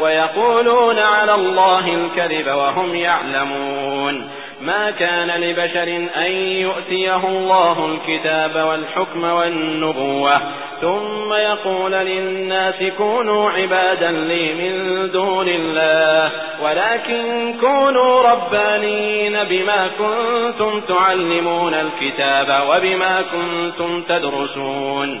وَيَقُولُونَ عَلَى اللَّهِ الْكَذِبَ وَهُمْ يَعْلَمُونَ. مَا كَانَ لِبَشَرٍ أَن يُؤْتِيَهُ اللَّهُ الْكِتَابَ وَالْحُكْمَ وَالنُّبُوَّةَ ثُمَّ يَقُولَ لِلنَّاسِ كُونُوا عِبَادًا لِّي مِن دُونِ اللَّهِ وَلَٰكِن كُونُوا رَبَّانِيِّينَ بِمَا كُنتُمْ تُعَلِّمُونَ الْكِتَابَ وَبِمَا كُنتُمْ تَدْرُسُونَ.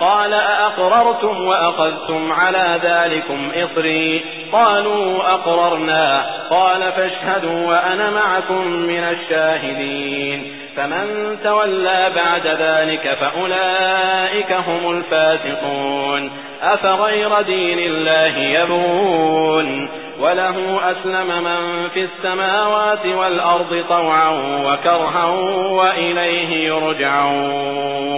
قَالَ أَأَقْرَرْتُمْ وَأَخَذْتُمْ عَلَىٰ ذَٰلِكُمْ إِصْرِي؟ قَالُوا أَقْرَرْنَا. قَالَ فَاشْهَدُوا وَأَنَا مَعَكُم مِّنَ الشَّاهِدِينَ. فَمَن تَوَلَّىٰ بَعْدَ ذَٰلِكَ فَأُولَٰئِكَ هُمُ الْفَاسِقُونَ. أَفَغَيْرَ دِينِ اللَّهِ يَبْغُونَ؟ وَلَهُ أَسْلَمَ مَن فِي السَّمَاوَاتِ وَالْأَرْضِ طَوْعًا وَكَرْهًا وَإِلَيْهِ يُرْجَعُونَ.